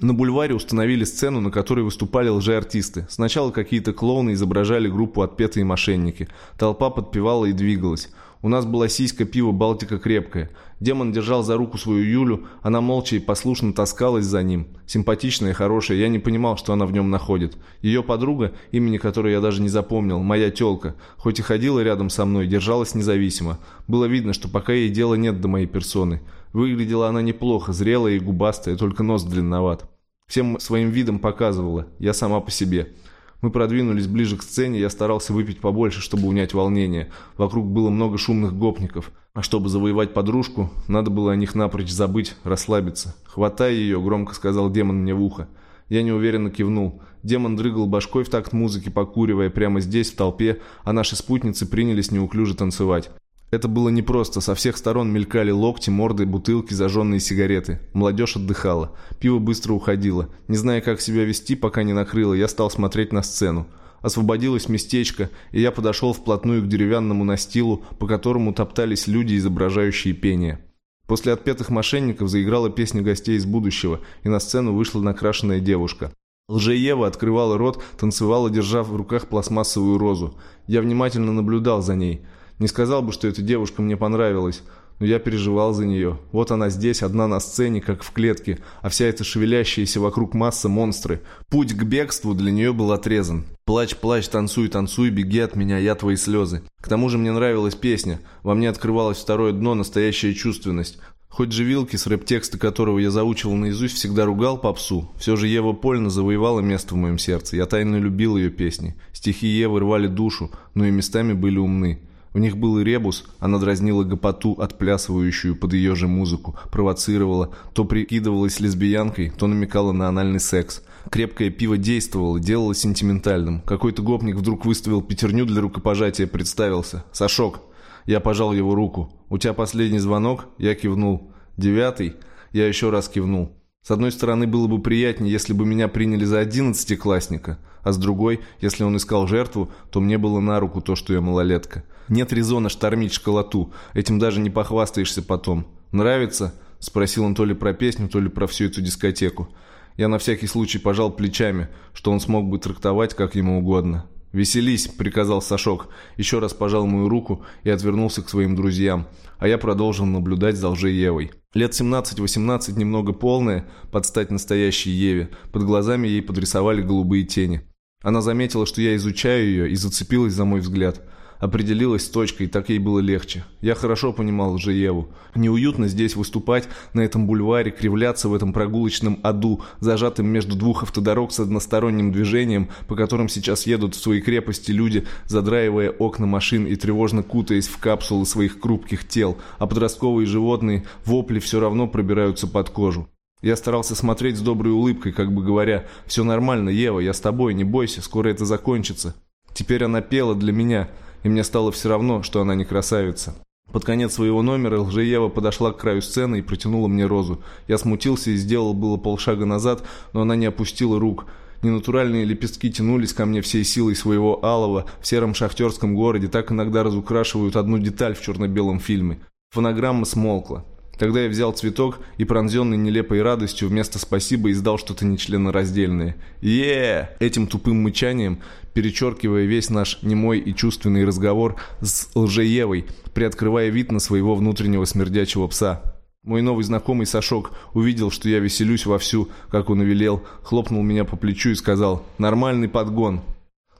На бульваре установили сцену, на которой выступали лжеартисты. Сначала какие-то клоуны изображали группу «Отпетые мошенники». Толпа подпевала и двигалась. У нас была сиська пива «Балтика» крепкая. Демон держал за руку свою Юлю, она молча и послушно таскалась за ним. Симпатичная и хорошая, я не понимал, что она в нем находит. Ее подруга, имени которой я даже не запомнил, моя тёлка, хоть и ходила рядом со мной, держалась независимо. Было видно, что пока ей дела нет до моей персоны. Выглядела она неплохо, зрелая и губастая, только нос длинноват. Всем своим видом показывала, я сама по себе. Мы продвинулись ближе к сцене, я старался выпить побольше, чтобы унять волнение. Вокруг было много шумных гопников. А чтобы завоевать подружку, надо было о них напрочь забыть, расслабиться. «Хватай ее», — громко сказал демон мне в ухо. Я неуверенно кивнул. Демон дрыгал башкой в такт музыки, покуривая прямо здесь, в толпе, а наши спутницы принялись неуклюже танцевать. Это было непросто, со всех сторон мелькали локти, морды, бутылки, зажженные сигареты. Молодежь отдыхала. Пиво быстро уходило. Не зная, как себя вести, пока не накрыло, я стал смотреть на сцену. Освободилось местечко, и я подошел вплотную к деревянному настилу, по которому топтались люди, изображающие пение. После отпетых мошенников заиграла песня гостей из будущего, и на сцену вышла накрашенная девушка. Лжеева открывала рот, танцевала, держа в руках пластмассовую розу. Я внимательно наблюдал за ней – не сказал бы, что эта девушка мне понравилась, но я переживал за нее. Вот она здесь, одна на сцене, как в клетке, а вся эта шевелящаяся вокруг масса монстры. Путь к бегству для нее был отрезан. Плачь, плачь, танцуй, танцуй, беги от меня, я твои слезы. К тому же мне нравилась песня. Во мне открывалось второе дно, настоящая чувственность. Хоть же Вилкис, рэп-тексты которого я заучивал наизусть, всегда ругал попсу, все же Ева Польна завоевала место в моем сердце. Я тайно любил ее песни. Стихи Евы рвали душу, но и местами были умны. У них был и ребус, она дразнила гопоту, отплясывающую под ее же музыку, провоцировала, то прикидывалась лесбиянкой, то намекала на анальный секс. Крепкое пиво действовало, делало сентиментальным. Какой-то гопник вдруг выставил пятерню для рукопожатия, представился. «Сашок». Я пожал его руку. «У тебя последний звонок?» Я кивнул. «Девятый?» Я еще раз кивнул. С одной стороны, было бы приятнее, если бы меня приняли за одиннадцатиклассника, а с другой, если он искал жертву, то мне было на руку то, что я малолетка. Нет резона штормить школоту, этим даже не похвастаешься потом. «Нравится?» – спросил он то ли про песню, то ли про всю эту дискотеку. Я на всякий случай пожал плечами, что он смог бы трактовать как ему угодно. «Веселись», — приказал Сашок, еще раз пожал мою руку и отвернулся к своим друзьям, а я продолжил наблюдать за лжеевой. Лет 17-18, немного полная, под стать настоящей Еве, под глазами ей подрисовали голубые тени. Она заметила, что я изучаю ее, и зацепилась за мой взгляд — определилась с точкой, так ей было легче. Я хорошо понимал Еву. Неуютно здесь выступать, на этом бульваре, кривляться в этом прогулочном аду, зажатым между двух автодорог с односторонним движением, по которым сейчас едут в свои крепости люди, задраивая окна машин и тревожно кутаясь в капсулы своих крупких тел, а подростковые животные вопли все равно пробираются под кожу. Я старался смотреть с доброй улыбкой, как бы говоря, «Все нормально, Ева, я с тобой, не бойся, скоро это закончится». Теперь она пела для меня – и мне стало все равно, что она не красавица. Под конец своего номера Лжеева подошла к краю сцены и протянула мне розу. Я смутился и сделал было полшага назад, но она не опустила рук. Ненатуральные лепестки тянулись ко мне всей силой своего алого в сером шахтерском городе, так иногда разукрашивают одну деталь в черно-белом фильме. Фонограмма смолкла. Тогда я взял цветок и, пронзенный нелепой радостью, вместо «спасибо» издал что-то нечленораздельное. е Этим тупым мычанием, перечеркивая весь наш немой и чувственный разговор с лжеевой, приоткрывая вид на своего внутреннего смердячего пса. Мой новый знакомый Сашок увидел, что я веселюсь вовсю, как он и велел, хлопнул меня по плечу и сказал «Нормальный подгон».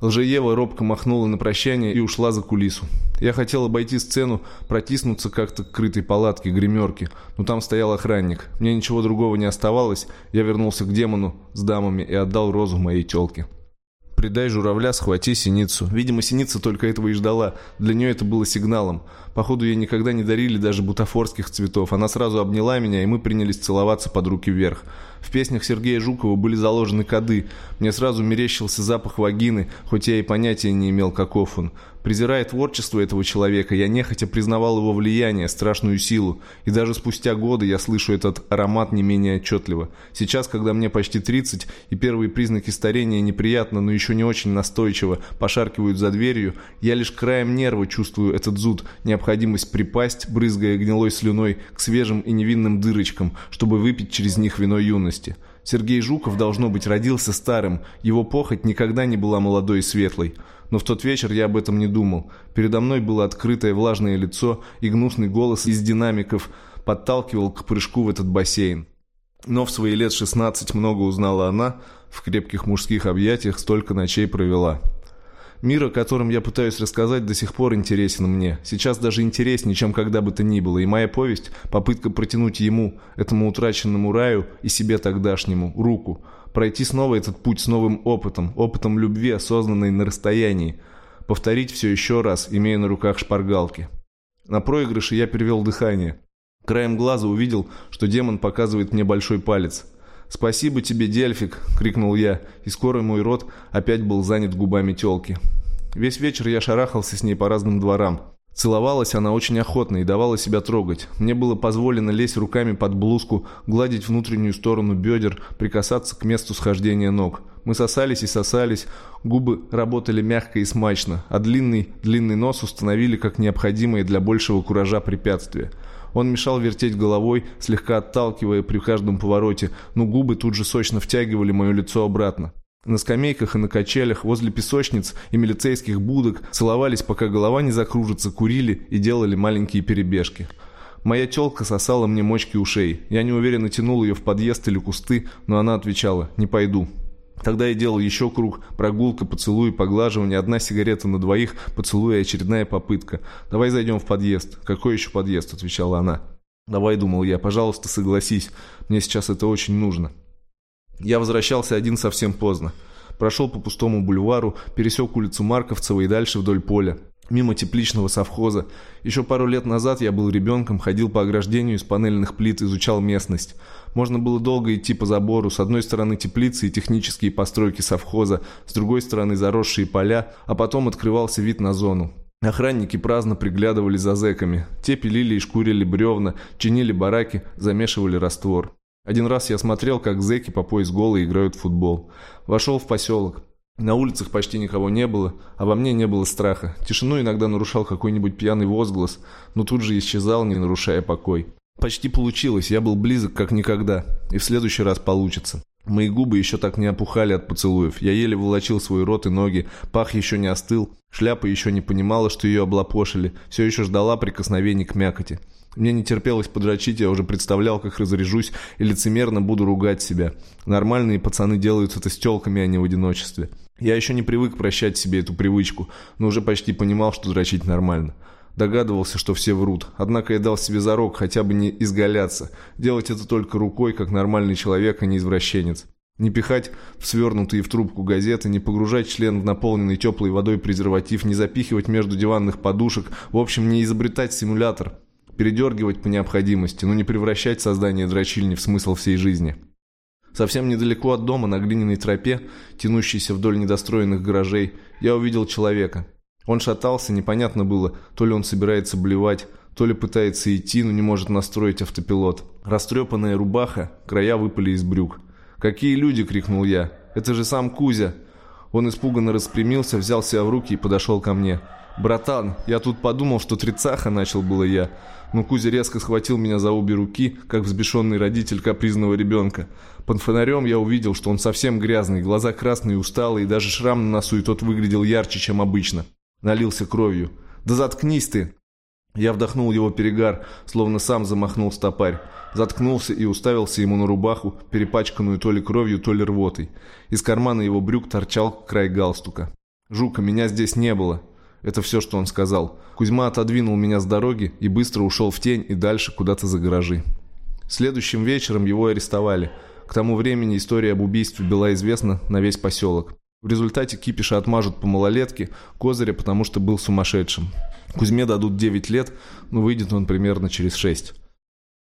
Лжеева робко махнула на прощание и ушла за кулису. Я хотел обойти сцену, протиснуться как-то к крытой палатке, гримерке, но там стоял охранник. Мне ничего другого не оставалось, я вернулся к демону с дамами и отдал розу моей тёлке. «Придай журавля, схвати синицу». Видимо, синица только этого и ждала. Для нее это было сигналом. Походу, ей никогда не дарили даже бутафорских цветов. Она сразу обняла меня, и мы принялись целоваться под руки вверх. В песнях Сергея Жукова были заложены коды. Мне сразу мерещился запах вагины, хоть я и понятия не имел, каков он. Презирая творчество этого человека, я нехотя признавал его влияние, страшную силу, и даже спустя годы я слышу этот аромат не менее отчетливо. Сейчас, когда мне почти 30, и первые признаки старения неприятно, но еще не очень настойчиво пошаркивают за дверью, я лишь краем нерва чувствую этот зуд, необходимость припасть, брызгая гнилой слюной, к свежим и невинным дырочкам, чтобы выпить через них вино юности. Сергей Жуков, должно быть, родился старым, его похоть никогда не была молодой и светлой. Но в тот вечер я об этом не думал. Передо мной было открытое влажное лицо, и гнусный голос из динамиков подталкивал к прыжку в этот бассейн. Но в свои лет 16 много узнала она, в крепких мужских объятиях столько ночей провела. Мир, о котором я пытаюсь рассказать, до сих пор интересен мне. Сейчас даже интереснее, чем когда бы то ни было. И моя повесть – попытка протянуть ему, этому утраченному раю и себе тогдашнему, руку. Пройти снова этот путь с новым опытом, опытом любви, осознанной на расстоянии. Повторить все еще раз, имея на руках шпаргалки. На проигрыше я перевел дыхание. Краем глаза увидел, что демон показывает мне большой палец. «Спасибо тебе, Дельфик!» — крикнул я, и скоро мой рот опять был занят губами тёлки. Весь вечер я шарахался с ней по разным дворам. Целовалась она очень охотно и давала себя трогать. Мне было позволено лезть руками под блузку, гладить внутреннюю сторону бедер, прикасаться к месту схождения ног. Мы сосались и сосались, губы работали мягко и смачно, а длинный-длинный нос установили как необходимое для большего куража препятствие – он мешал вертеть головой, слегка отталкивая при каждом повороте, но губы тут же сочно втягивали мое лицо обратно. На скамейках и на качелях, возле песочниц и милицейских будок целовались, пока голова не закружится, курили и делали маленькие перебежки. Моя тёлка сосала мне мочки ушей. Я неуверенно тянул ее в подъезд или кусты, но она отвечала «не пойду». Тогда я делал еще круг, прогулка, поцелуй, поглаживание, одна сигарета на двоих, поцелуй и очередная попытка. «Давай зайдем в подъезд». «Какой еще подъезд?» – отвечала она. «Давай», – думал я, – «пожалуйста, согласись. Мне сейчас это очень нужно». Я возвращался один совсем поздно. Прошел по пустому бульвару, пересек улицу Марковцева и дальше вдоль поля мимо тепличного совхоза. Еще пару лет назад я был ребенком, ходил по ограждению из панельных плит, изучал местность. Можно было долго идти по забору, с одной стороны теплицы и технические постройки совхоза, с другой стороны заросшие поля, а потом открывался вид на зону. Охранники праздно приглядывали за зэками. Те пилили и шкурили бревна, чинили бараки, замешивали раствор. Один раз я смотрел, как зэки по пояс голые играют в футбол. Вошел в поселок. На улицах почти никого не было, а во мне не было страха. Тишину иногда нарушал какой-нибудь пьяный возглас, но тут же исчезал, не нарушая покой. Почти получилось, я был близок как никогда, и в следующий раз получится. Мои губы еще так не опухали от поцелуев, я еле волочил свой рот и ноги, пах еще не остыл, шляпа еще не понимала, что ее облапошили, все еще ждала прикосновений к мякоти. Мне не терпелось подрочить, я уже представлял, как разрежусь и лицемерно буду ругать себя. Нормальные пацаны делают это с телками, а не в одиночестве. Я еще не привык прощать себе эту привычку, но уже почти понимал, что дрочить нормально. Догадывался, что все врут. Однако я дал себе зарок хотя бы не изгаляться. Делать это только рукой, как нормальный человек, а не извращенец. Не пихать в свернутые в трубку газеты, не погружать член в наполненный теплой водой презерватив, не запихивать между диванных подушек, в общем, не изобретать симулятор передергивать по необходимости, но не превращать создание дрочильни в смысл всей жизни. Совсем недалеко от дома, на глиняной тропе, тянущейся вдоль недостроенных гаражей, я увидел человека. Он шатался, непонятно было, то ли он собирается блевать, то ли пытается идти, но не может настроить автопилот. Растрепанная рубаха, края выпали из брюк. «Какие люди!» — крикнул я. «Это же сам Кузя!» Он испуганно распрямился, взял себя в руки и подошел ко мне. «Братан, я тут подумал, что трицаха начал было я но Кузя резко схватил меня за обе руки, как взбешенный родитель капризного ребенка. Под фонарем я увидел, что он совсем грязный, глаза красные усталые, даже шрам на носу и тот выглядел ярче, чем обычно. Налился кровью. «Да заткнись ты!» Я вдохнул его перегар, словно сам замахнул стопарь. Заткнулся и уставился ему на рубаху, перепачканную то ли кровью, то ли рвотой. Из кармана его брюк торчал край галстука. «Жука, меня здесь не было. Это все, что он сказал. Кузьма отодвинул меня с дороги и быстро ушел в тень и дальше куда-то за гаражи. Следующим вечером его арестовали. К тому времени история об убийстве была известна на весь поселок. В результате Кипиша отмажут по малолетке, Козыря, потому что был сумасшедшим. Кузьме дадут 9 лет, но выйдет он примерно через 6.